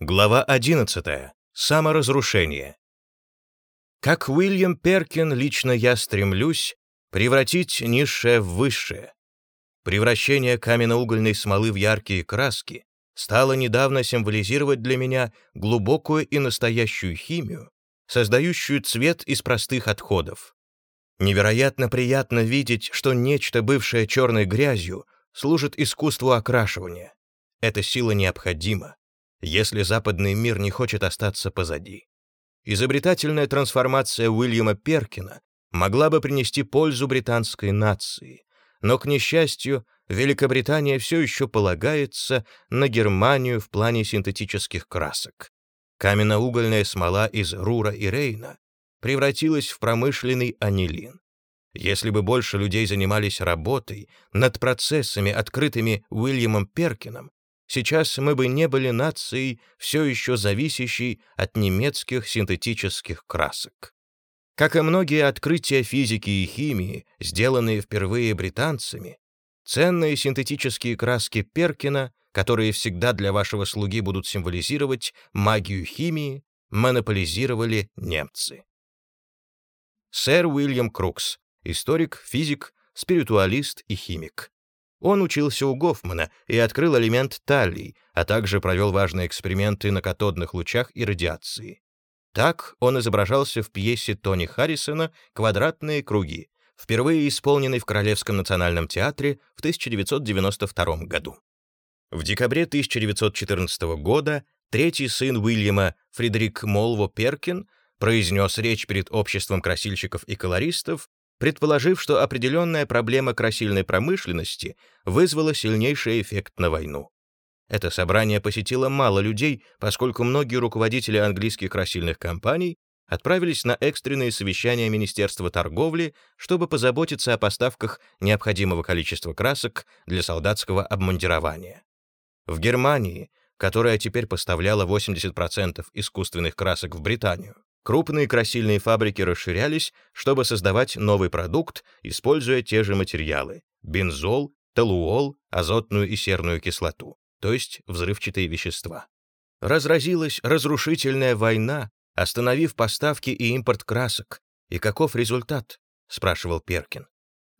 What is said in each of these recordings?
Глава 11. Саморазрушение. Как Уильям Перкин, лично я стремлюсь превратить низшее в высшее. Превращение каменно-угольной смолы в яркие краски стало недавно символизировать для меня глубокую и настоящую химию, создающую цвет из простых отходов. Невероятно приятно видеть, что нечто, бывшее черной грязью, служит искусству окрашивания. Эта сила необходима если западный мир не хочет остаться позади. Изобретательная трансформация Уильяма Перкина могла бы принести пользу британской нации, но, к несчастью, Великобритания все еще полагается на Германию в плане синтетических красок. Каменноугольная смола из Рура и Рейна превратилась в промышленный анилин. Если бы больше людей занимались работой над процессами, открытыми Уильямом Перкином, сейчас мы бы не были нацией, все еще зависящей от немецких синтетических красок. Как и многие открытия физики и химии, сделанные впервые британцами, ценные синтетические краски Перкина, которые всегда для вашего слуги будут символизировать магию химии, монополизировали немцы. Сэр Уильям Крукс, историк, физик, спиритуалист и химик. Он учился у Гофмана и открыл элемент таллий, а также провел важные эксперименты на катодных лучах и радиации. Так он изображался в пьесе Тони Харрисона «Квадратные круги», впервые исполненной в Королевском национальном театре в 1992 году. В декабре 1914 года третий сын Уильяма, Фредерик Молво Перкин, произнес речь перед обществом красильщиков и колористов предположив, что определенная проблема красильной промышленности вызвала сильнейший эффект на войну. Это собрание посетило мало людей, поскольку многие руководители английских красильных компаний отправились на экстренные совещания Министерства торговли, чтобы позаботиться о поставках необходимого количества красок для солдатского обмундирования. В Германии, которая теперь поставляла 80% искусственных красок в Британию, Крупные красильные фабрики расширялись, чтобы создавать новый продукт, используя те же материалы — бензол, толуол, азотную и серную кислоту, то есть взрывчатые вещества. Разразилась разрушительная война, остановив поставки и импорт красок. И каков результат? — спрашивал Перкин.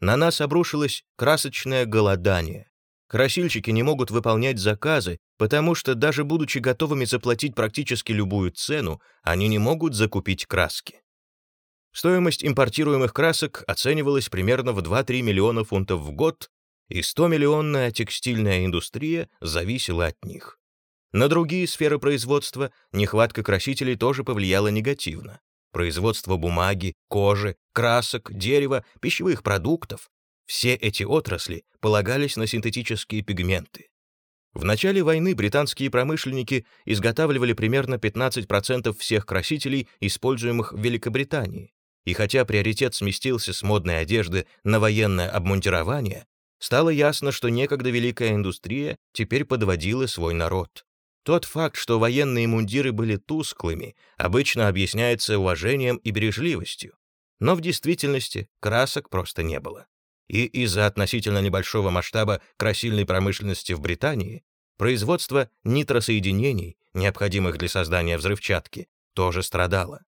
На нас обрушилось красочное голодание. Красильщики не могут выполнять заказы, потому что даже будучи готовыми заплатить практически любую цену, они не могут закупить краски. Стоимость импортируемых красок оценивалась примерно в 2-3 миллиона фунтов в год, и 100-миллионная текстильная индустрия зависела от них. На другие сферы производства нехватка красителей тоже повлияла негативно. Производство бумаги, кожи, красок, дерева, пищевых продуктов все эти отрасли полагались на синтетические пигменты. В начале войны британские промышленники изготавливали примерно 15% всех красителей, используемых в Великобритании. И хотя приоритет сместился с модной одежды на военное обмундирование, стало ясно, что некогда великая индустрия теперь подводила свой народ. Тот факт, что военные мундиры были тусклыми, обычно объясняется уважением и бережливостью. Но в действительности красок просто не было и из-за относительно небольшого масштаба красильной промышленности в Британии производство нитросоединений, необходимых для создания взрывчатки, тоже страдало.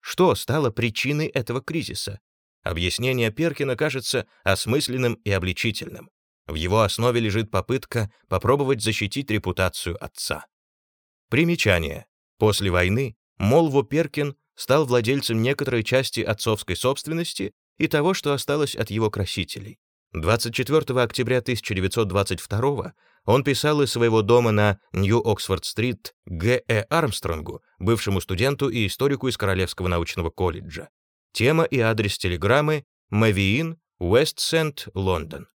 Что стало причиной этого кризиса? Объяснение Перкина кажется осмысленным и обличительным. В его основе лежит попытка попробовать защитить репутацию отца. Примечание. После войны Молво Перкин стал владельцем некоторой части отцовской собственности и того, что осталось от его красителей. 24 октября 1922 он писал из своего дома на Нью-Оксфорд-стрит Г.Э. Армстронгу, бывшему студенту и историку из Королевского научного колледжа. Тема и адрес телеграммы «Мавиин, Уэст-Сент, Лондон».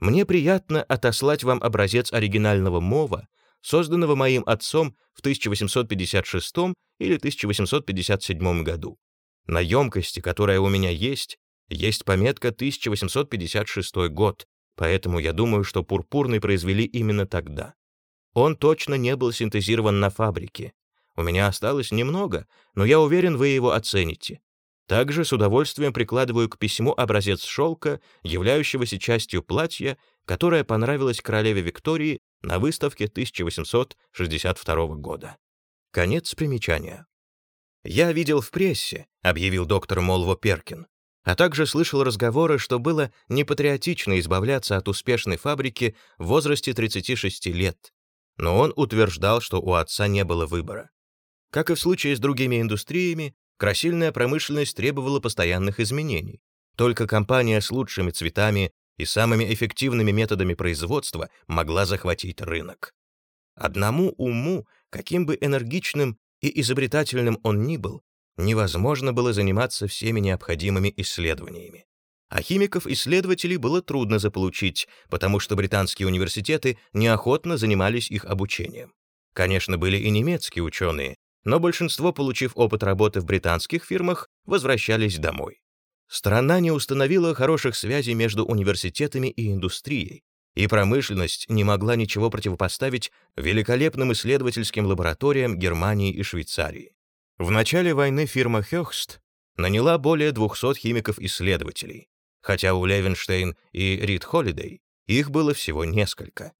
Мне приятно отослать вам образец оригинального мова, созданного моим отцом в 1856 или 1857 году. На емкости, которая у меня есть, есть пометка 1856 год, поэтому я думаю, что пурпурный произвели именно тогда. Он точно не был синтезирован на фабрике. У меня осталось немного, но я уверен, вы его оцените. Также с удовольствием прикладываю к письму образец шелка, являющегося частью платья, которое понравилось королеве Виктории на выставке 1862 года. Конец примечания. «Я видел в прессе», — объявил доктор Молво Перкин, а также слышал разговоры, что было непатриотично избавляться от успешной фабрики в возрасте 36 лет. Но он утверждал, что у отца не было выбора. Как и в случае с другими индустриями, красильная промышленность требовала постоянных изменений. Только компания с лучшими цветами и самыми эффективными методами производства могла захватить рынок. Одному уму, каким бы энергичным и изобретательным он ни был, невозможно было заниматься всеми необходимыми исследованиями. А химиков-исследователей было трудно заполучить, потому что британские университеты неохотно занимались их обучением. Конечно, были и немецкие ученые, но большинство, получив опыт работы в британских фирмах, возвращались домой. Страна не установила хороших связей между университетами и индустрией, и промышленность не могла ничего противопоставить великолепным исследовательским лабораториям Германии и Швейцарии. В начале войны фирма Хёхст наняла более 200 химиков-исследователей, хотя у Левенштейн и Рид Холидей их было всего несколько.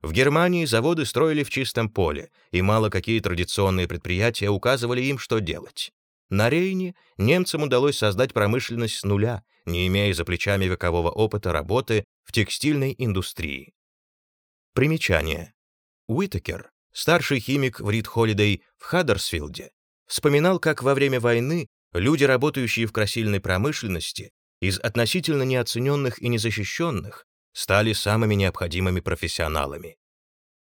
В Германии заводы строили в чистом поле, и мало какие традиционные предприятия указывали им, что делать. На Рейне немцам удалось создать промышленность с нуля, не имея за плечами векового опыта работы в текстильной индустрии. Примечание. Уитакер, старший химик в Рид Холидей в Хаддерсфилде, вспоминал, как во время войны люди, работающие в красильной промышленности, из относительно неоцененных и незащищенных, стали самыми необходимыми профессионалами.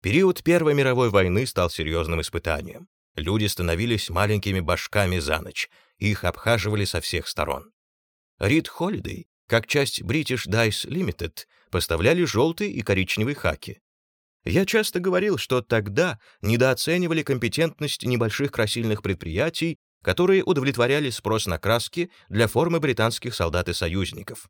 Период Первой мировой войны стал серьезным испытанием. Люди становились маленькими башками за ночь, их обхаживали со всех сторон. Рид Холидей, как часть British Dice Limited, поставляли желтые и коричневые хаки. Я часто говорил, что тогда недооценивали компетентность небольших красильных предприятий, которые удовлетворяли спрос на краски для формы британских солдат и союзников.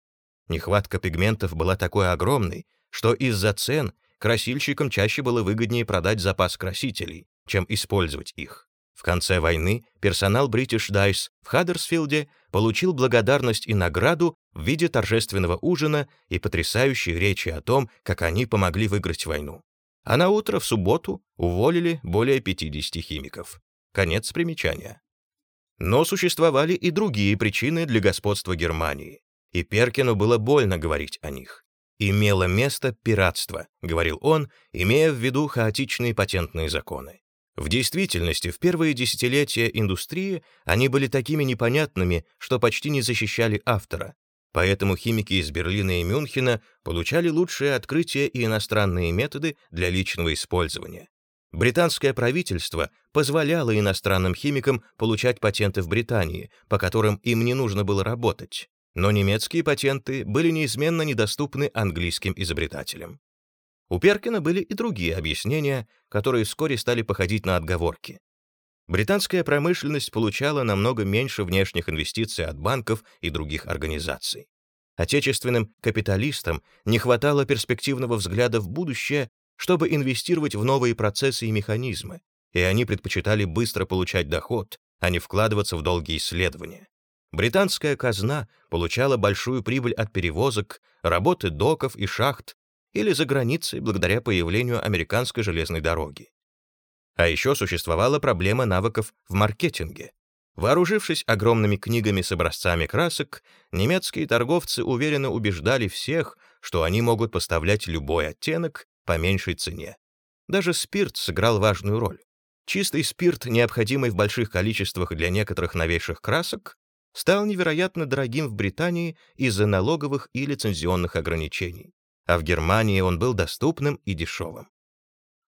Нехватка пигментов была такой огромной, что из-за цен красильщикам чаще было выгоднее продать запас красителей, чем использовать их. В конце войны персонал British Dice в Хаддерсфилде получил благодарность и награду в виде торжественного ужина и потрясающей речи о том, как они помогли выиграть войну. А на утро в субботу уволили более 50 химиков. Конец примечания. Но существовали и другие причины для господства Германии, и Перкину было больно говорить о них. «Имело место пиратство», — говорил он, имея в виду хаотичные патентные законы. В действительности, в первые десятилетия индустрии они были такими непонятными, что почти не защищали автора. Поэтому химики из Берлина и Мюнхена получали лучшие открытия и иностранные методы для личного использования. Британское правительство позволяло иностранным химикам получать патенты в Британии, по которым им не нужно было работать. Но немецкие патенты были неизменно недоступны английским изобретателям. У Перкина были и другие объяснения, которые вскоре стали походить на отговорки. Британская промышленность получала намного меньше внешних инвестиций от банков и других организаций. Отечественным капиталистам не хватало перспективного взгляда в будущее, чтобы инвестировать в новые процессы и механизмы, и они предпочитали быстро получать доход, а не вкладываться в долгие исследования. Британская казна получала большую прибыль от перевозок, работы доков и шахт, или за границей благодаря появлению американской железной дороги. А еще существовала проблема навыков в маркетинге. Вооружившись огромными книгами с образцами красок, немецкие торговцы уверенно убеждали всех, что они могут поставлять любой оттенок по меньшей цене. Даже спирт сыграл важную роль. Чистый спирт, необходимый в больших количествах для некоторых новейших красок, стал невероятно дорогим в Британии из-за налоговых и лицензионных ограничений а в Германии он был доступным и дешевым.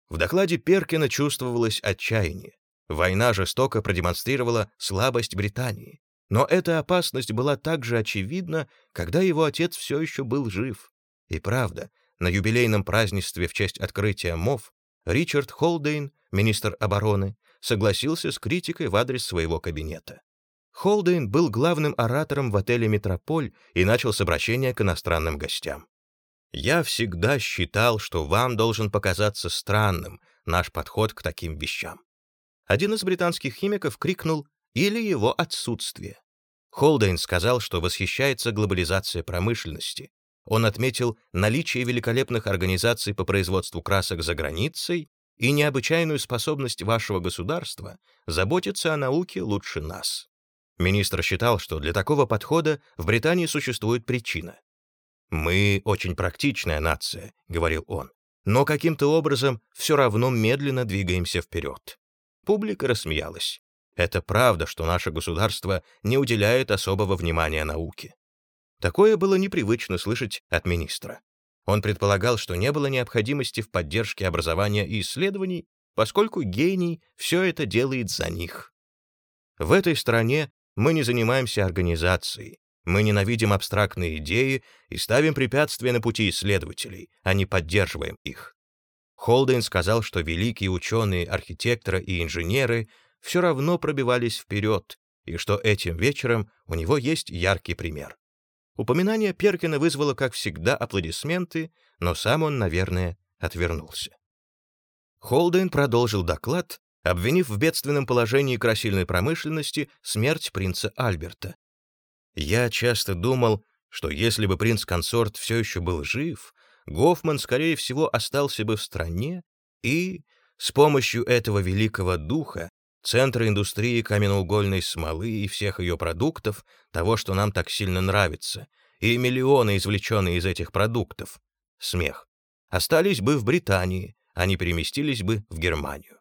В докладе Перкина чувствовалось отчаяние. Война жестоко продемонстрировала слабость Британии. Но эта опасность была также очевидна, когда его отец все еще был жив. И правда, на юбилейном празднестве в честь открытия МОВ Ричард Холдейн, министр обороны, согласился с критикой в адрес своего кабинета. Холдейн был главным оратором в отеле «Метрополь» и начал с обращения к иностранным гостям. Я всегда считал, что вам должен показаться странным наш подход к таким вещам. Один из британских химиков крикнул «или его отсутствие». Холдейн сказал, что восхищается глобализацией промышленности. Он отметил наличие великолепных организаций по производству красок за границей и необычайную способность вашего государства заботиться о науке лучше нас. Министр считал, что для такого подхода в Британии существует причина. «Мы очень практичная нация», — говорил он, «но каким-то образом все равно медленно двигаемся вперед». Публика рассмеялась. Это правда, что наше государство не уделяет особого внимания науке. Такое было непривычно слышать от министра. Он предполагал, что не было необходимости в поддержке образования и исследований, поскольку гений все это делает за них. В этой стране мы не занимаемся организацией, мы ненавидим абстрактные идеи и ставим препятствия на пути исследователей, а не поддерживаем их. Холден сказал, что великие ученые, архитекторы и инженеры все равно пробивались вперед, и что этим вечером у него есть яркий пример. Упоминание Перкина вызвало, как всегда, аплодисменты, но сам он, наверное, отвернулся. Холден продолжил доклад, обвинив в бедственном положении красильной промышленности смерть принца Альберта. Я часто думал, что если бы принц-консорт все еще был жив, Гофман, скорее всего, остался бы в стране и, с помощью этого великого духа, центра индустрии каменноугольной смолы и всех ее продуктов, того, что нам так сильно нравится, и миллионы, извлеченные из этих продуктов, смех, остались бы в Британии, они переместились бы в Германию.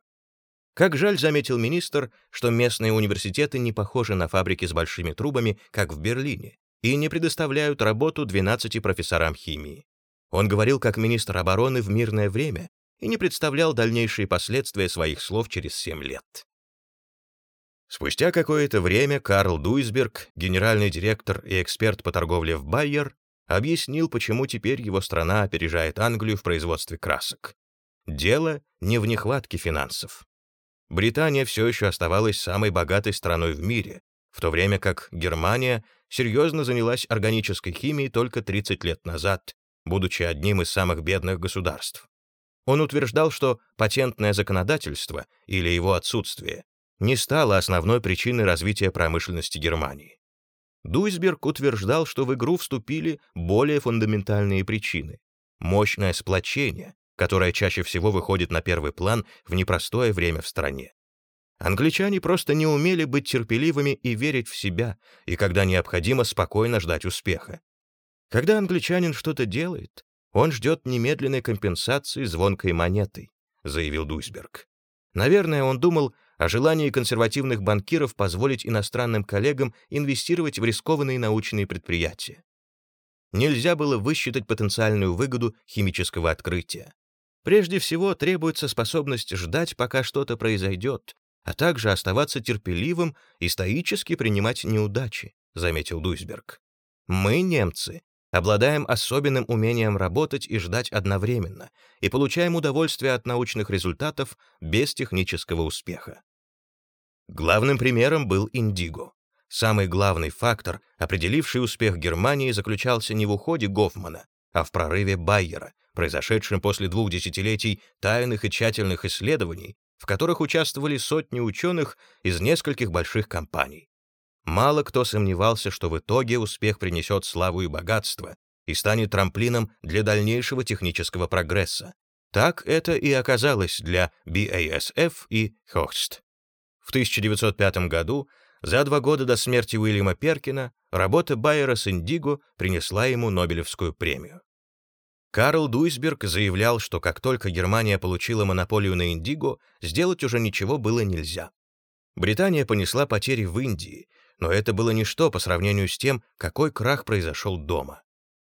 Как жаль, заметил министр, что местные университеты не похожи на фабрики с большими трубами, как в Берлине, и не предоставляют работу 12 профессорам химии. Он говорил как министр обороны в мирное время и не представлял дальнейшие последствия своих слов через 7 лет. Спустя какое-то время Карл Дуйсберг, генеральный директор и эксперт по торговле в Байер, объяснил, почему теперь его страна опережает Англию в производстве красок. Дело не в нехватке финансов. Британия все еще оставалась самой богатой страной в мире, в то время как Германия серьезно занялась органической химией только 30 лет назад, будучи одним из самых бедных государств. Он утверждал, что патентное законодательство или его отсутствие не стало основной причиной развития промышленности Германии. Дуйсберг утверждал, что в игру вступили более фундаментальные причины. Мощное сплочение, которая чаще всего выходит на первый план в непростое время в стране. Англичане просто не умели быть терпеливыми и верить в себя, и когда необходимо спокойно ждать успеха. Когда англичанин что-то делает, он ждет немедленной компенсации звонкой монетой, заявил Дуйсберг. Наверное, он думал о желании консервативных банкиров позволить иностранным коллегам инвестировать в рискованные научные предприятия. Нельзя было высчитать потенциальную выгоду химического открытия. Прежде всего, требуется способность ждать, пока что-то произойдет, а также оставаться терпеливым и стоически принимать неудачи, заметил Дуйсберг. Мы, немцы, обладаем особенным умением работать и ждать одновременно и получаем удовольствие от научных результатов без технического успеха. Главным примером был индиго. Самый главный фактор, определивший успех Германии, заключался не в уходе Гофмана, а в прорыве Байера, произошедшем после двух десятилетий тайных и тщательных исследований, в которых участвовали сотни ученых из нескольких больших компаний. Мало кто сомневался, что в итоге успех принесет славу и богатство и станет трамплином для дальнейшего технического прогресса. Так это и оказалось для BASF и Hochst. В 1905 году, за два года до смерти Уильяма Перкина, работа Байера с Индиго принесла ему Нобелевскую премию. Карл Дуйсберг заявлял, что как только Германия получила монополию на индиго, сделать уже ничего было нельзя. Британия понесла потери в Индии, но это было ничто по сравнению с тем, какой крах произошел дома.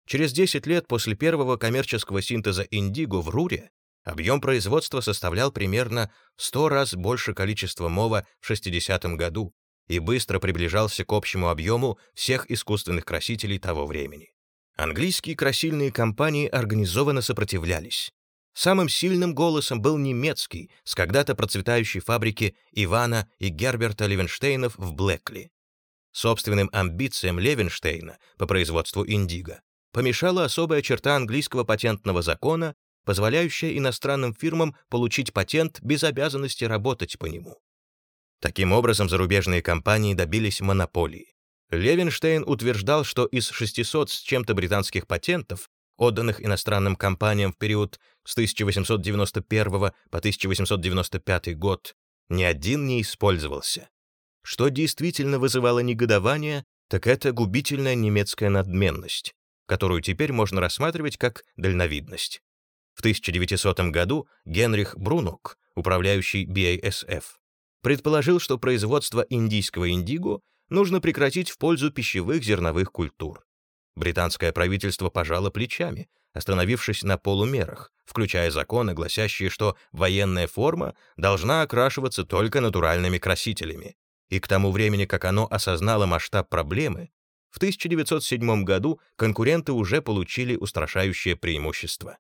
Через 10 лет после первого коммерческого синтеза индиго в Руре объем производства составлял примерно в 100 раз больше количества мова в 60 году и быстро приближался к общему объему всех искусственных красителей того времени. Английские красильные компании организованно сопротивлялись. Самым сильным голосом был немецкий, с когда-то процветающей фабрики Ивана и Герберта Левенштейнов в Блэкли. Собственным амбициям Левенштейна по производству индиго помешала особая черта английского патентного закона, позволяющая иностранным фирмам получить патент без обязанности работать по нему. Таким образом, зарубежные компании добились монополии. Левенштейн утверждал, что из 600 с чем-то британских патентов отданных иностранным компаниям в период с 1891 по 1895 год, ни один не использовался. Что действительно вызывало негодование, так это губительная немецкая надменность, которую теперь можно рассматривать как дальновидность. В 1900 году Генрих Брунок, управляющий BASF, предположил, что производство индийского индиго нужно прекратить в пользу пищевых зерновых культур. Британское правительство пожало плечами, остановившись на полумерах, включая законы, гласящие, что военная форма должна окрашиваться только натуральными красителями. И к тому времени, как оно осознало масштаб проблемы, в 1907 году конкуренты уже получили устрашающее преимущество.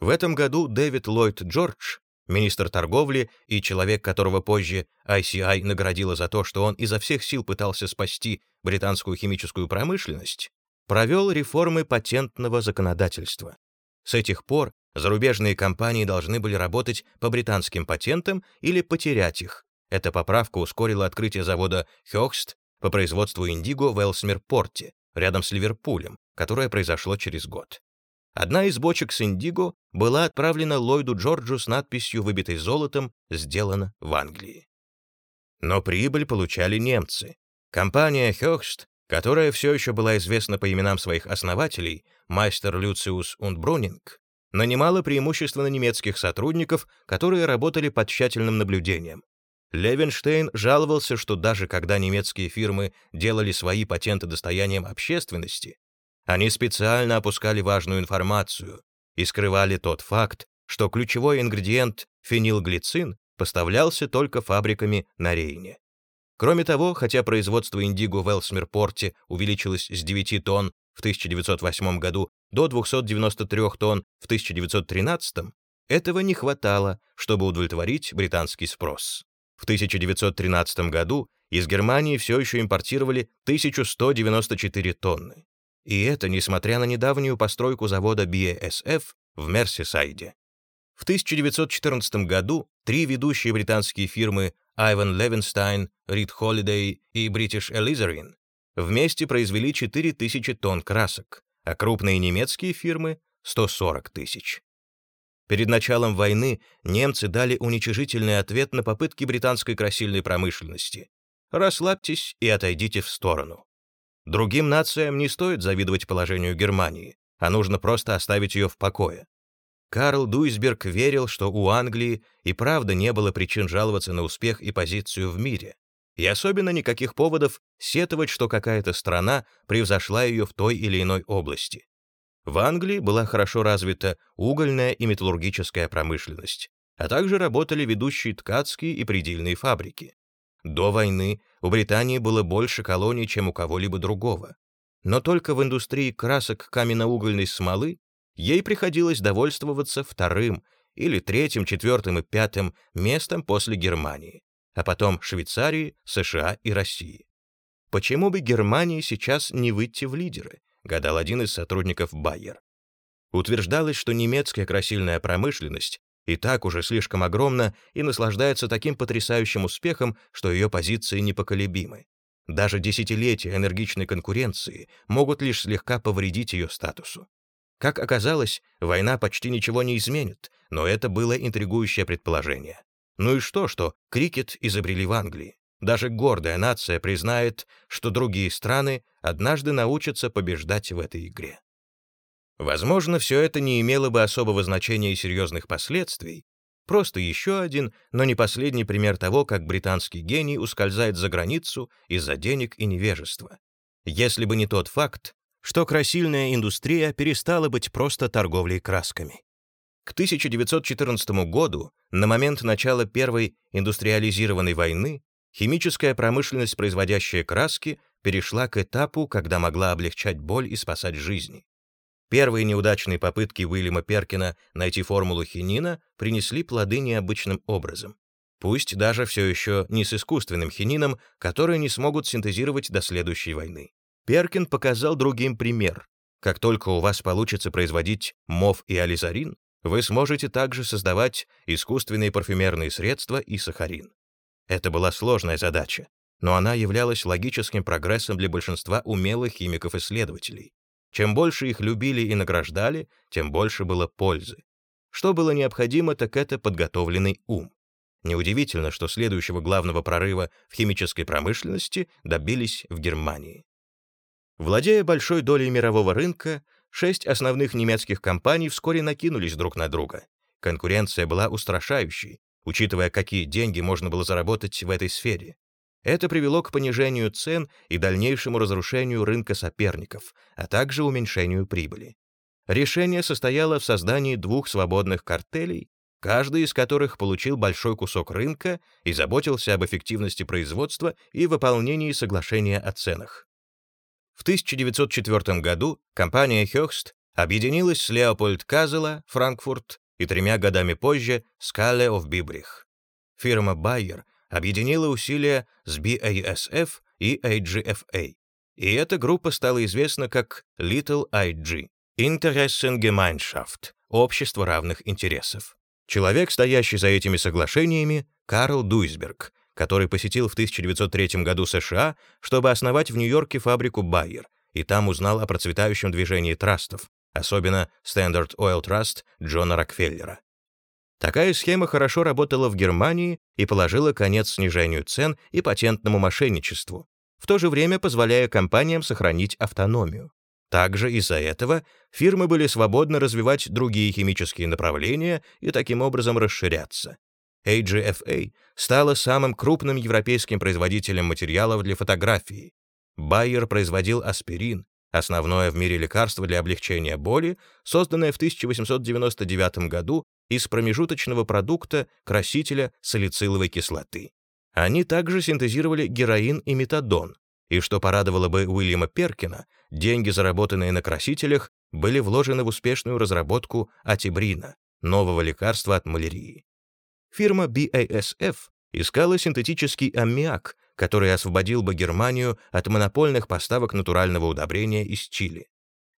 В этом году Дэвид Ллойд Джордж, министр торговли и человек, которого позже ICI наградила за то, что он изо всех сил пытался спасти британскую химическую промышленность, провел реформы патентного законодательства. С этих пор зарубежные компании должны были работать по британским патентам или потерять их. Эта поправка ускорила открытие завода Хёхст по производству индиго в Элсмер-порте, рядом с Ливерпулем, которое произошло через год. Одна из бочек с индиго была отправлена Ллойду Джорджу с надписью, выбитой золотом, «Сделано в Англии». Но прибыль получали немцы. Компания Хёхст которая все еще была известна по именам своих основателей, мастер Люциус und Брунинг, нанимала преимущественно немецких сотрудников, которые работали под тщательным наблюдением. Левенштейн жаловался, что даже когда немецкие фирмы делали свои патенты достоянием общественности, они специально опускали важную информацию и скрывали тот факт, что ключевой ингредиент фенилглицин поставлялся только фабриками на Рейне. Кроме того, хотя производство индиго в Элсмерпорте увеличилось с 9 тонн в 1908 году до 293 тонн в 1913, этого не хватало, чтобы удовлетворить британский спрос. В 1913 году из Германии все еще импортировали 1194 тонны. И это несмотря на недавнюю постройку завода BASF в Мерсисайде. В 1914 году три ведущие британские фирмы Айван Левинстайн, Рид Холидей и British Alizarin вместе произвели 4000 тонн красок, а крупные немецкие фирмы — 140 тысяч. Перед началом войны немцы дали уничижительный ответ на попытки британской красильной промышленности. Расслабьтесь и отойдите в сторону. Другим нациям не стоит завидовать положению Германии, а нужно просто оставить ее в покое. Карл Дуйсберг верил, что у Англии и правда не было причин жаловаться на успех и позицию в мире, и особенно никаких поводов сетовать, что какая-то страна превзошла ее в той или иной области. В Англии была хорошо развита угольная и металлургическая промышленность, а также работали ведущие ткацкие и предельные фабрики. До войны у Британии было больше колоний, чем у кого-либо другого. Но только в индустрии красок каменноугольной смолы ей приходилось довольствоваться вторым или третьим, четвертым и пятым местом после Германии, а потом Швейцарии, США и России. Почему бы Германии сейчас не выйти в лидеры, гадал один из сотрудников Байер. Утверждалось, что немецкая красильная промышленность и так уже слишком огромна и наслаждается таким потрясающим успехом, что ее позиции непоколебимы. Даже десятилетия энергичной конкуренции могут лишь слегка повредить ее статусу. Как оказалось, война почти ничего не изменит, но это было интригующее предположение. Ну и что, что крикет изобрели в Англии? Даже гордая нация признает, что другие страны однажды научатся побеждать в этой игре. Возможно, все это не имело бы особого значения и серьезных последствий, просто еще один, но не последний пример того, как британский гений ускользает за границу из-за денег и невежества. Если бы не тот факт, что красильная индустрия перестала быть просто торговлей красками. К 1914 году, на момент начала Первой индустриализированной войны, химическая промышленность, производящая краски, перешла к этапу, когда могла облегчать боль и спасать жизни. Первые неудачные попытки Уильяма Перкина найти формулу хинина принесли плоды необычным образом. Пусть даже все еще не с искусственным хинином, который не смогут синтезировать до следующей войны. Перкин показал другим пример. Как только у вас получится производить мов и ализарин, вы сможете также создавать искусственные парфюмерные средства и сахарин. Это была сложная задача, но она являлась логическим прогрессом для большинства умелых химиков-исследователей. Чем больше их любили и награждали, тем больше было пользы. Что было необходимо, так это подготовленный ум. Неудивительно, что следующего главного прорыва в химической промышленности добились в Германии. Владея большой долей мирового рынка, шесть основных немецких компаний вскоре накинулись друг на друга. Конкуренция была устрашающей, учитывая, какие деньги можно было заработать в этой сфере. Это привело к понижению цен и дальнейшему разрушению рынка соперников, а также уменьшению прибыли. Решение состояло в создании двух свободных картелей, каждый из которых получил большой кусок рынка и заботился об эффективности производства и выполнении соглашения о ценах. В 1904 году компания Höchst объединилась с Leopold Казела, Франкфурт, и тремя годами позже с Kalle of Bibrich. Фирма Bayer объединила усилия с BASF и AGFA, и эта группа стала известна как Little IG — Interessengemeinschaft — Общество равных интересов. Человек, стоящий за этими соглашениями, Карл Дуйсберг, который посетил в 1903 году США, чтобы основать в Нью-Йорке фабрику Bayer, и там узнал о процветающем движении трастов, особенно Standard Oil Trust Джона Рокфеллера. Такая схема хорошо работала в Германии и положила конец снижению цен и патентному мошенничеству, в то же время позволяя компаниям сохранить автономию. Также из-за этого фирмы были свободны развивать другие химические направления и таким образом расширяться. AGFA стала самым крупным европейским производителем материалов для фотографии. Байер производил аспирин, основное в мире лекарство для облегчения боли, созданное в 1899 году из промежуточного продукта красителя салициловой кислоты. Они также синтезировали героин и метадон, и что порадовало бы Уильяма Перкина, деньги, заработанные на красителях, были вложены в успешную разработку атибрина, нового лекарства от малярии. Фирма BASF искала синтетический аммиак, который освободил бы Германию от монопольных поставок натурального удобрения из Чили.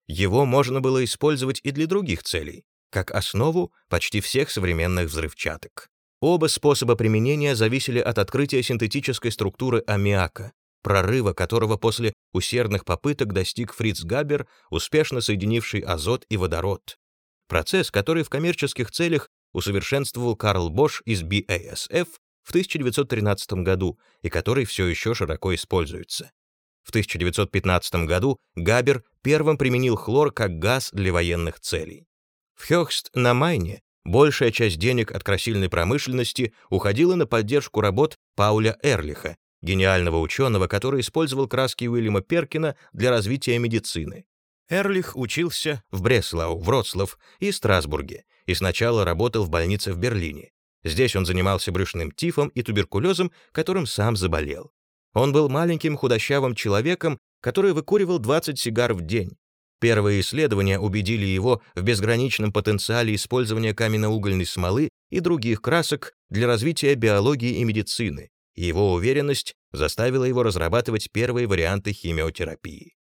Его можно было использовать и для других целей, как основу почти всех современных взрывчаток. Оба способа применения зависели от открытия синтетической структуры аммиака, прорыва которого после усердных попыток достиг Фриц Габер, успешно соединивший азот и водород. Процесс, который в коммерческих целях усовершенствовал Карл Бош из BASF в 1913 году и который все еще широко используется. В 1915 году Габер первым применил хлор как газ для военных целей. В Хёхст на Майне большая часть денег от красильной промышленности уходила на поддержку работ Пауля Эрлиха, гениального ученого, который использовал краски Уильяма Перкина для развития медицины. Эрлих учился в Бреслау, Вроцлав и Страсбурге и сначала работал в больнице в Берлине. Здесь он занимался брюшным тифом и туберкулезом, которым сам заболел. Он был маленьким худощавым человеком, который выкуривал 20 сигар в день. Первые исследования убедили его в безграничном потенциале использования каменноугольной смолы и других красок для развития биологии и медицины, его уверенность заставила его разрабатывать первые варианты химиотерапии.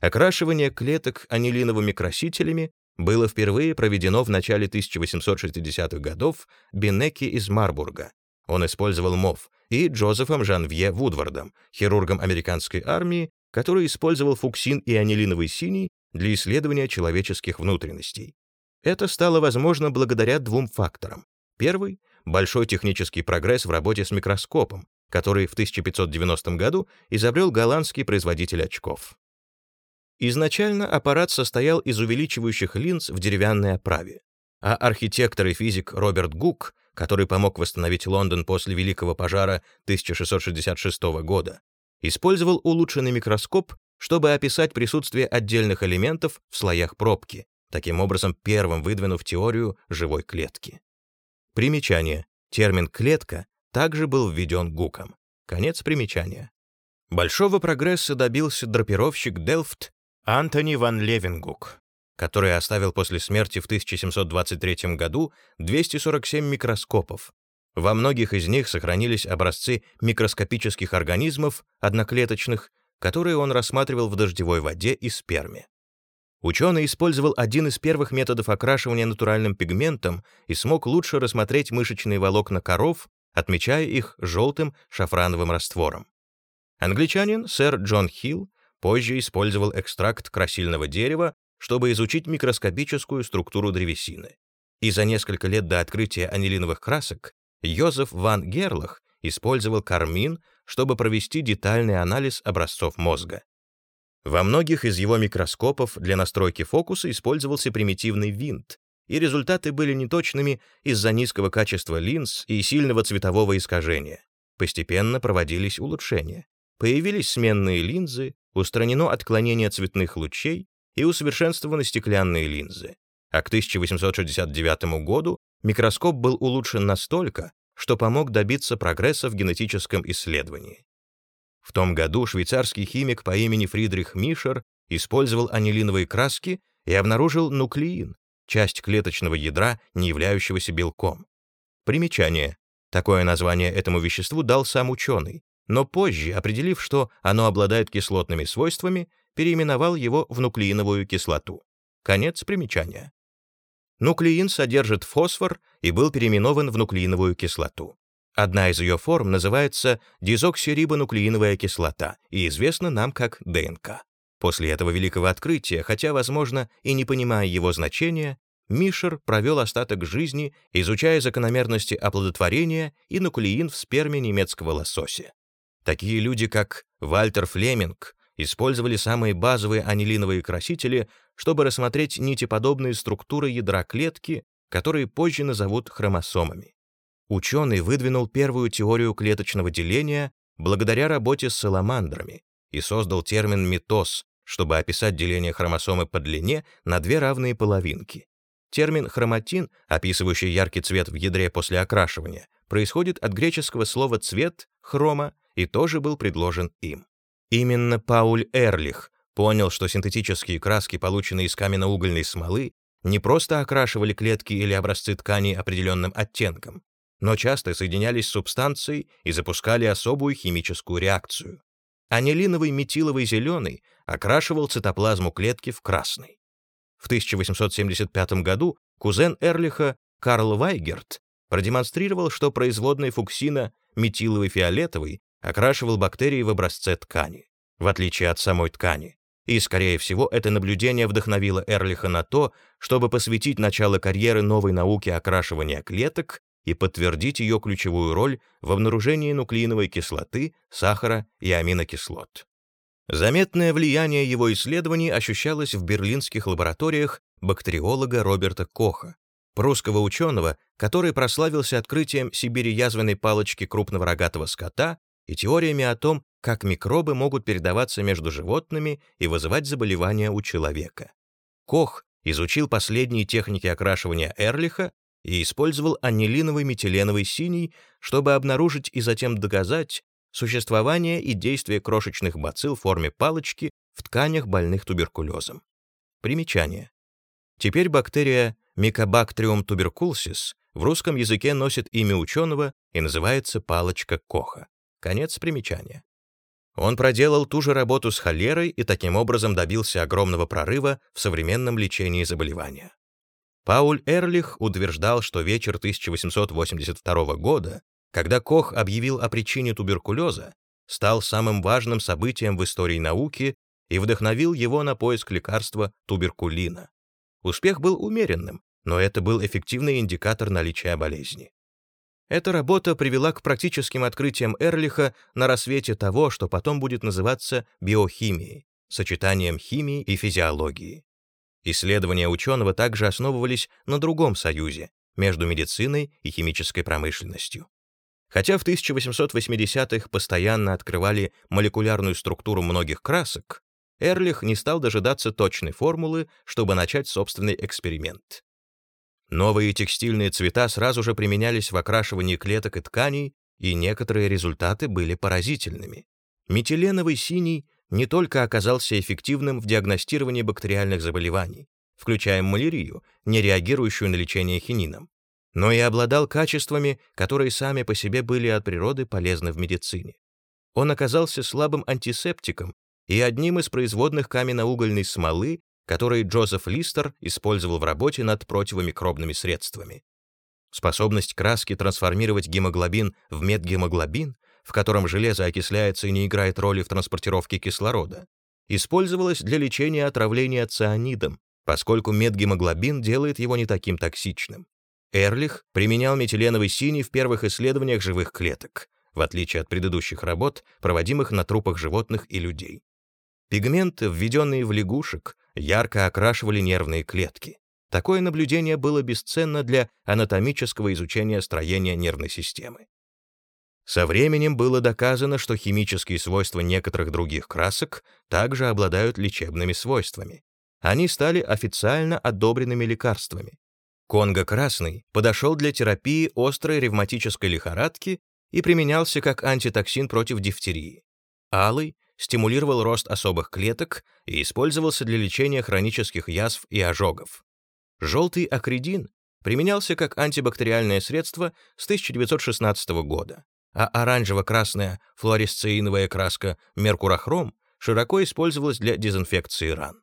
Окрашивание клеток анилиновыми красителями было впервые проведено в начале 1860-х годов Беннеки из Марбурга. Он использовал МОВ и Джозефом Жанвье Вудвардом, хирургом американской армии, который использовал фуксин и анилиновый синий для исследования человеческих внутренностей. Это стало возможно благодаря двум факторам. Первый — большой технический прогресс в работе с микроскопом, который в 1590 году изобрел голландский производитель очков. Изначально аппарат состоял из увеличивающих линз в деревянной оправе, а архитектор и физик Роберт Гук, который помог восстановить Лондон после Великого пожара 1666 года, использовал улучшенный микроскоп, чтобы описать присутствие отдельных элементов в слоях пробки, таким образом первым выдвинув теорию живой клетки. Примечание. Термин «клетка» также был введен Гуком. Конец примечания. Большого прогресса добился драпировщик Делфт Антони ван Левенгук, который оставил после смерти в 1723 году 247 микроскопов, во многих из них сохранились образцы микроскопических организмов, одноклеточных, которые он рассматривал в дождевой воде и сперме. Ученый использовал один из первых методов окрашивания натуральным пигментом и смог лучше рассмотреть мышечные волокна коров, отмечая их желтым шафрановым раствором. Англичанин сэр Джон Хилл позже использовал экстракт красильного дерева, чтобы изучить микроскопическую структуру древесины. И за несколько лет до открытия анилиновых красок Йозеф ван Герлах использовал кармин, чтобы провести детальный анализ образцов мозга. Во многих из его микроскопов для настройки фокуса использовался примитивный винт, и результаты были неточными из-за низкого качества линз и сильного цветового искажения. Постепенно проводились улучшения. Появились сменные линзы, устранено отклонение цветных лучей и усовершенствованы стеклянные линзы. А к 1869 году микроскоп был улучшен настолько, что помог добиться прогресса в генетическом исследовании. В том году швейцарский химик по имени Фридрих Мишер использовал анилиновые краски и обнаружил нуклеин, часть клеточного ядра, не являющегося белком. Примечание. Такое название этому веществу дал сам ученый, но позже, определив, что оно обладает кислотными свойствами, переименовал его в нуклеиновую кислоту. Конец примечания. Нуклеин содержит фосфор и был переименован в нуклеиновую кислоту. Одна из ее форм называется дезоксирибонуклеиновая кислота и известна нам как ДНК. После этого великого открытия, хотя, возможно, и не понимая его значения, Мишер провел остаток жизни, изучая закономерности оплодотворения и нуклеин в сперме немецкого лосося. Такие люди, как Вальтер Флеминг, использовали самые базовые анилиновые красители, чтобы рассмотреть нитеподобные структуры ядра клетки, которые позже назовут хромосомами. Ученый выдвинул первую теорию клеточного деления благодаря работе с саламандрами и создал термин «митоз», чтобы описать деление хромосомы по длине на две равные половинки. Термин «хроматин», описывающий яркий цвет в ядре после окрашивания, происходит от греческого слова «цвет» — «хрома» и тоже был предложен им. Именно Пауль Эрлих понял, что синтетические краски, полученные из каменноугольной смолы, не просто окрашивали клетки или образцы тканей определенным оттенком, но часто соединялись с субстанцией и запускали особую химическую реакцию. Анилиновый метиловый зеленый окрашивал цитоплазму клетки в красный. В 1875 году кузен Эрлиха Карл Вайгерт продемонстрировал, что производный фуксина метиловый фиолетовый окрашивал бактерии в образце ткани, в отличие от самой ткани. И, скорее всего, это наблюдение вдохновило Эрлиха на то, чтобы посвятить начало карьеры новой науке окрашивания клеток и подтвердить ее ключевую роль в обнаружении нуклеиновой кислоты, сахара и аминокислот. Заметное влияние его исследований ощущалось в берлинских лабораториях бактериолога Роберта Коха, прусского ученого, который прославился открытием Сибири язвенной палочки крупного рогатого скота и теориями о том, как микробы могут передаваться между животными и вызывать заболевания у человека. Кох изучил последние техники окрашивания Эрлиха и использовал анилиновый метиленовый синий, чтобы обнаружить и затем доказать существование и действие крошечных бацилл в форме палочки в тканях больных туберкулезом. Примечание. Теперь бактерия Mycobacterium tuberculosis в русском языке носит имя ученого и называется палочка Коха. Конец примечания. Он проделал ту же работу с холерой и таким образом добился огромного прорыва в современном лечении заболевания. Пауль Эрлих утверждал, что вечер 1882 года, когда Кох объявил о причине туберкулеза, стал самым важным событием в истории науки и вдохновил его на поиск лекарства туберкулина. Успех был умеренным, но это был эффективный индикатор наличия болезни. Эта работа привела к практическим открытиям Эрлиха на рассвете того, что потом будет называться биохимией, сочетанием химии и физиологии. Исследования ученого также основывались на другом союзе между медициной и химической промышленностью. Хотя в 1880-х постоянно открывали молекулярную структуру многих красок, Эрлих не стал дожидаться точной формулы, чтобы начать собственный эксперимент. Новые текстильные цвета сразу же применялись в окрашивании клеток и тканей, и некоторые результаты были поразительными. Метиленовый синий не только оказался эффективным в диагностировании бактериальных заболеваний, включая малярию, не реагирующую на лечение хинином, но и обладал качествами, которые сами по себе были от природы полезны в медицине. Он оказался слабым антисептиком и одним из производных каменноугольной смолы, которые Джозеф Листер использовал в работе над противомикробными средствами. Способность краски трансформировать гемоглобин в медгемоглобин, в котором железо окисляется и не играет роли в транспортировке кислорода, использовалась для лечения отравления цианидом, поскольку медгемоглобин делает его не таким токсичным. Эрлих применял метиленовый синий в первых исследованиях живых клеток, в отличие от предыдущих работ, проводимых на трупах животных и людей. Пигменты, введенные в лягушек, ярко окрашивали нервные клетки. Такое наблюдение было бесценно для анатомического изучения строения нервной системы. Со временем было доказано, что химические свойства некоторых других красок также обладают лечебными свойствами. Они стали официально одобренными лекарствами. Конго-красный подошел для терапии острой ревматической лихорадки и применялся как антитоксин против дифтерии. Алый стимулировал рост особых клеток и использовался для лечения хронических язв и ожогов. Желтый акридин применялся как антибактериальное средство с 1916 года а оранжево-красная флуоресцеиновая краска меркурохром широко использовалась для дезинфекции ран.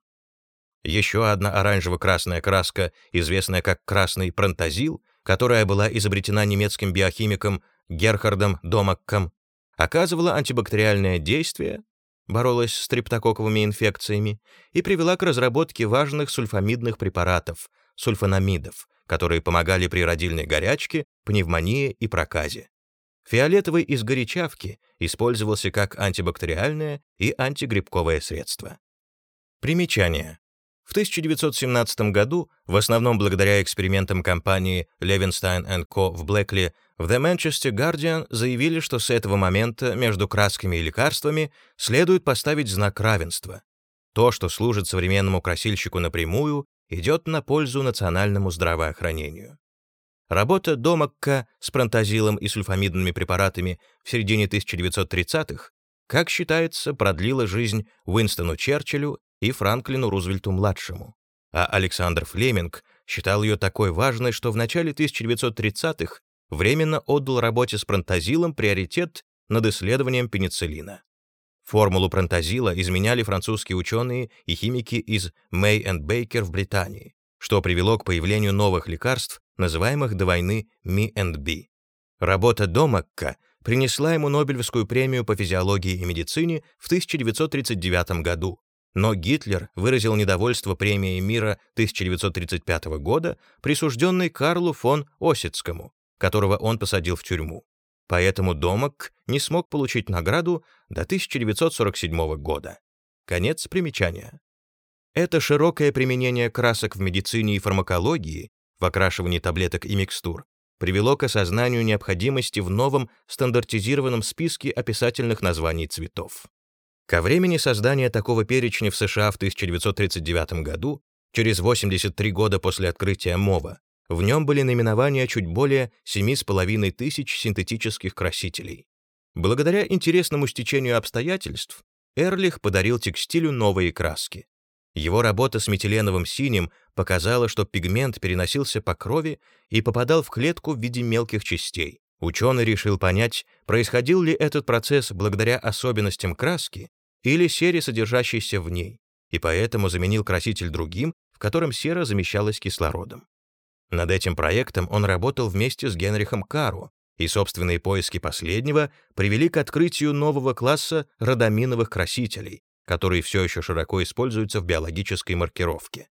Еще одна оранжево-красная краска, известная как красный пронтозил, которая была изобретена немецким биохимиком Герхардом Домакком, оказывала антибактериальное действие, боролась с стрептококковыми инфекциями и привела к разработке важных сульфамидных препаратов, сульфанамидов, которые помогали при родильной горячке, пневмонии и проказе. Фиолетовый из горячавки использовался как антибактериальное и антигрибковое средство. Примечание. В 1917 году, в основном благодаря экспериментам компании Levenstein Co. в Блэкли, в The Manchester Guardian заявили, что с этого момента между красками и лекарствами следует поставить знак равенства. То, что служит современному красильщику напрямую, идет на пользу национальному здравоохранению. Работа Домакка с пронтозилом и сульфамидными препаратами в середине 1930-х, как считается, продлила жизнь Уинстону Черчиллю и Франклину Рузвельту-младшему. А Александр Флеминг считал ее такой важной, что в начале 1930-х временно отдал работе с пронтозилом приоритет над исследованием пенициллина. Формулу пронтозила изменяли французские ученые и химики из May and Baker в Британии, что привело к появлению новых лекарств, называемых до войны B. Работа Домакка принесла ему Нобелевскую премию по физиологии и медицине в 1939 году, но Гитлер выразил недовольство премией мира 1935 года, присужденной Карлу фон Осицкому, которого он посадил в тюрьму. Поэтому Домак не смог получить награду до 1947 года. Конец примечания. Это широкое применение красок в медицине и фармакологии в окрашивании таблеток и микстур, привело к осознанию необходимости в новом стандартизированном списке описательных названий цветов. Ко времени создания такого перечня в США в 1939 году, через 83 года после открытия МОВА, в нем были наименования чуть более 7,5 тысяч синтетических красителей. Благодаря интересному стечению обстоятельств Эрлих подарил текстилю новые краски. Его работа с метиленовым синим показала, что пигмент переносился по крови и попадал в клетку в виде мелких частей. Ученый решил понять, происходил ли этот процесс благодаря особенностям краски или сере, содержащейся в ней, и поэтому заменил краситель другим, в котором сера замещалась кислородом. Над этим проектом он работал вместе с Генрихом Кару, и собственные поиски последнего привели к открытию нового класса родаминовых красителей, которые все еще широко используются в биологической маркировке.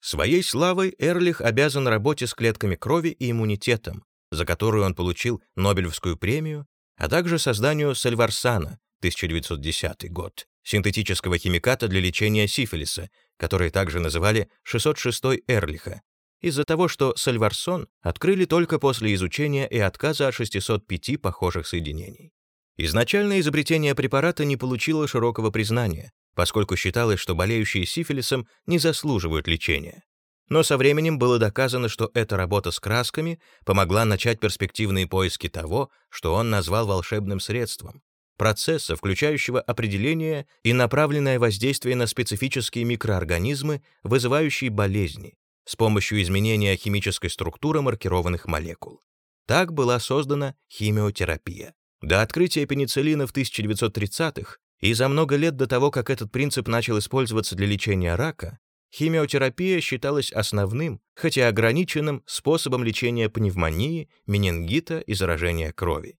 Своей славой Эрлих обязан работе с клетками крови и иммунитетом, за которую он получил Нобелевскую премию, а также созданию сальварсана 1910 год, синтетического химиката для лечения сифилиса, который также называли 606 Эрлиха, из-за того, что сальварсон открыли только после изучения и отказа от 605 похожих соединений. Изначально изобретение препарата не получило широкого признания, поскольку считалось, что болеющие сифилисом не заслуживают лечения. Но со временем было доказано, что эта работа с красками помогла начать перспективные поиски того, что он назвал волшебным средством, процесса, включающего определение и направленное воздействие на специфические микроорганизмы, вызывающие болезни, с помощью изменения химической структуры маркированных молекул. Так была создана химиотерапия. До открытия пенициллина в 1930-х и за много лет до того, как этот принцип начал использоваться для лечения рака, химиотерапия считалась основным, хотя ограниченным, способом лечения пневмонии, менингита и заражения крови.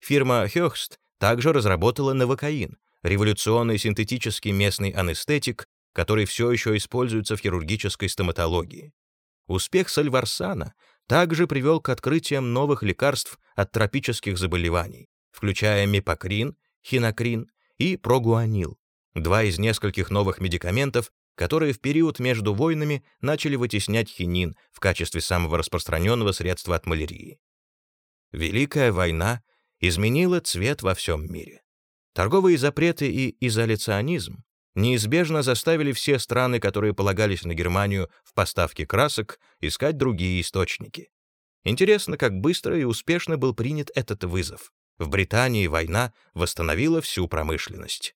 Фирма Хёхст также разработала новокаин, революционный синтетический местный анестетик, который все еще используется в хирургической стоматологии. Успех сальварсана также привел к открытиям новых лекарств от тропических заболеваний, включая мепакрин, хинокрин и прогуанил, два из нескольких новых медикаментов, которые в период между войнами начали вытеснять хинин в качестве самого распространенного средства от малярии. Великая война изменила цвет во всем мире. Торговые запреты и изоляционизм неизбежно заставили все страны, которые полагались на Германию в поставке красок, искать другие источники. Интересно, как быстро и успешно был принят этот вызов. В Британии война восстановила всю промышленность.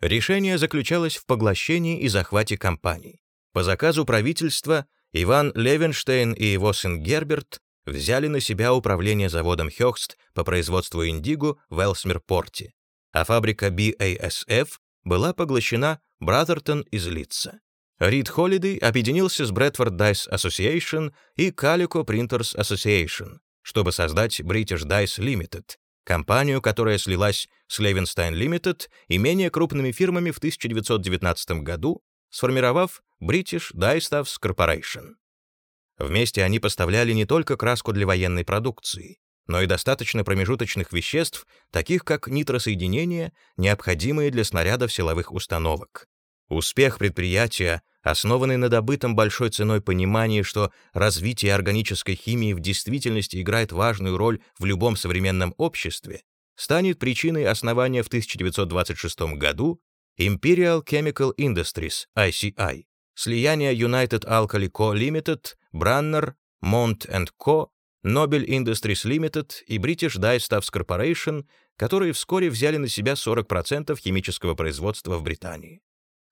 Решение заключалось в поглощении и захвате компаний. По заказу правительства Иван Левенштейн и его сын Герберт взяли на себя управление заводом Хёхст по производству индиго в Элсмир-порте, а фабрика BASF была поглощена Бразертон из Литца. Рид Холлидей объединился с Bradford Dice Association и Calico Printers Association, чтобы создать British Dice Limited, компанию, которая слилась с Levenstein Limited и менее крупными фирмами в 1919 году, сформировав British Dyestuffs Corporation. Вместе они поставляли не только краску для военной продукции, но и достаточно промежуточных веществ, таких как нитросоединения, необходимые для снарядов силовых установок. Успех предприятия, основанный на добытом большой ценой понимании, что развитие органической химии в действительности играет важную роль в любом современном обществе, станет причиной основания в 1926 году Imperial Chemical Industries, ICI, слияния United Alkali Co. Limited, Branner, Mont Co., Nobel Industries Limited и British Dyestuffs Corporation, которые вскоре взяли на себя 40% химического производства в Британии.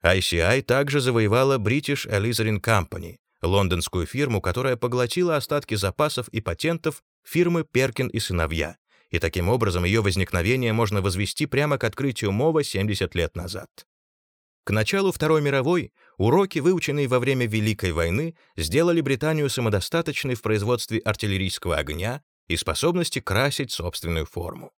ICI также завоевала British Alizarin Company, лондонскую фирму, которая поглотила остатки запасов и патентов фирмы Перкин и сыновья, и таким образом ее возникновение можно возвести прямо к открытию МОВА 70 лет назад. К началу Второй мировой уроки, выученные во время Великой войны, сделали Британию самодостаточной в производстве артиллерийского огня и способности красить собственную форму.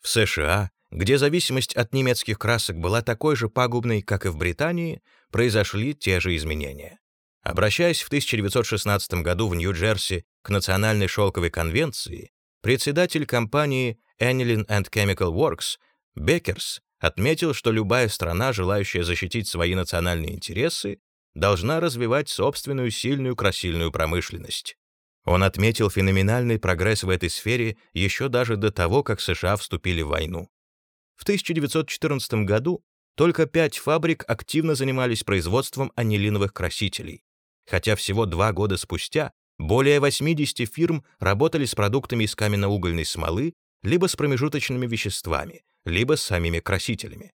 В США где зависимость от немецких красок была такой же пагубной, как и в Британии, произошли те же изменения. Обращаясь в 1916 году в Нью-Джерси к Национальной шелковой конвенции, председатель компании Anilin and Chemical Works Беккерс отметил, что любая страна, желающая защитить свои национальные интересы, должна развивать собственную сильную красильную промышленность. Он отметил феноменальный прогресс в этой сфере еще даже до того, как США вступили в войну. В 1914 году только пять фабрик активно занимались производством анилиновых красителей, хотя всего два года спустя более 80 фирм работали с продуктами из каменноугольной смолы либо с промежуточными веществами, либо с самими красителями.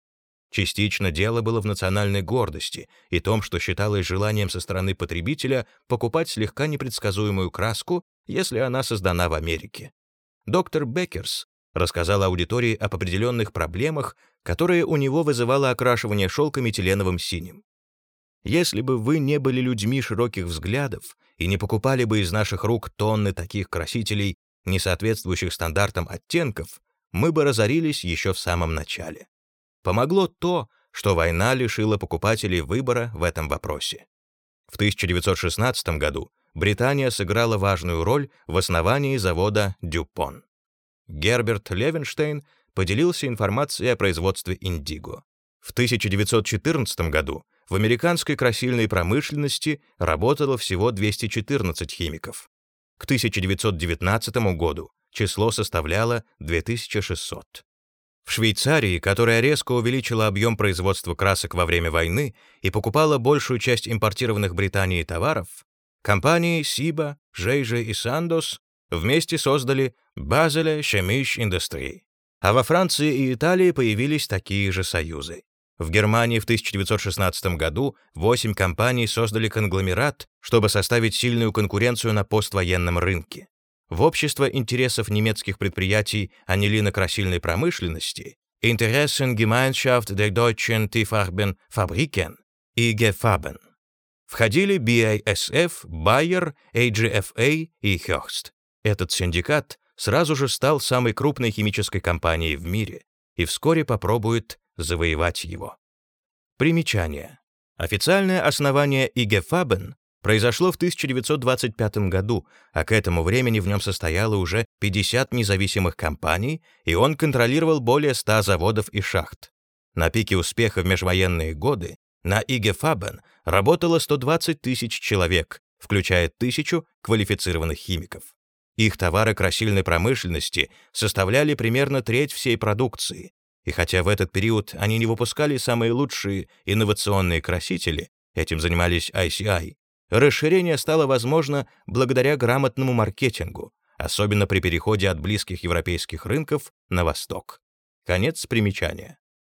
Частично дело было в национальной гордости и том, что считалось желанием со стороны потребителя покупать слегка непредсказуемую краску, если она создана в Америке. Доктор Беккерс рассказал аудитории об определенных проблемах, которые у него вызывало окрашивание шелка метиленовым синим. Если бы вы не были людьми широких взглядов и не покупали бы из наших рук тонны таких красителей, не соответствующих стандартам оттенков, мы бы разорились еще в самом начале. Помогло то, что война лишила покупателей выбора в этом вопросе. В 1916 году Британия сыграла важную роль в основании завода «Дюпон». Герберт Левенштейн поделился информацией о производстве индиго. В 1914 году в американской красильной промышленности работало всего 214 химиков. К 1919 году число составляло 2600. В Швейцарии, которая резко увеличила объем производства красок во время войны и покупала большую часть импортированных Британией товаров, компании Сиба, Жейже и Сандос вместе создали Базеля Chemisch Industrie. А во Франции и Италии появились такие же союзы. В Германии в 1916 году восемь компаний создали конгломерат, чтобы составить сильную конкуренцию на поствоенном рынке. В общество интересов немецких предприятий анилино-красильной промышленности Interessengemeinschaft der deutschen Tieffarben Fabriken IG Farben входили BASF, Bayer, AGFA и Höchst. Этот синдикат сразу же стал самой крупной химической компанией в мире и вскоре попробует завоевать его. Примечание. Официальное основание Farben произошло в 1925 году, а к этому времени в нем состояло уже 50 независимых компаний, и он контролировал более 100 заводов и шахт. На пике успеха в межвоенные годы на IG Farben работало 120 тысяч человек, включая тысячу квалифицированных химиков. Их товары красильной промышленности составляли примерно треть всей продукции, и хотя в этот период они не выпускали самые лучшие инновационные красители, этим занимались ICI, расширение стало возможно благодаря грамотному маркетингу, особенно при переходе от близких европейских рынков на восток. Конец примечания.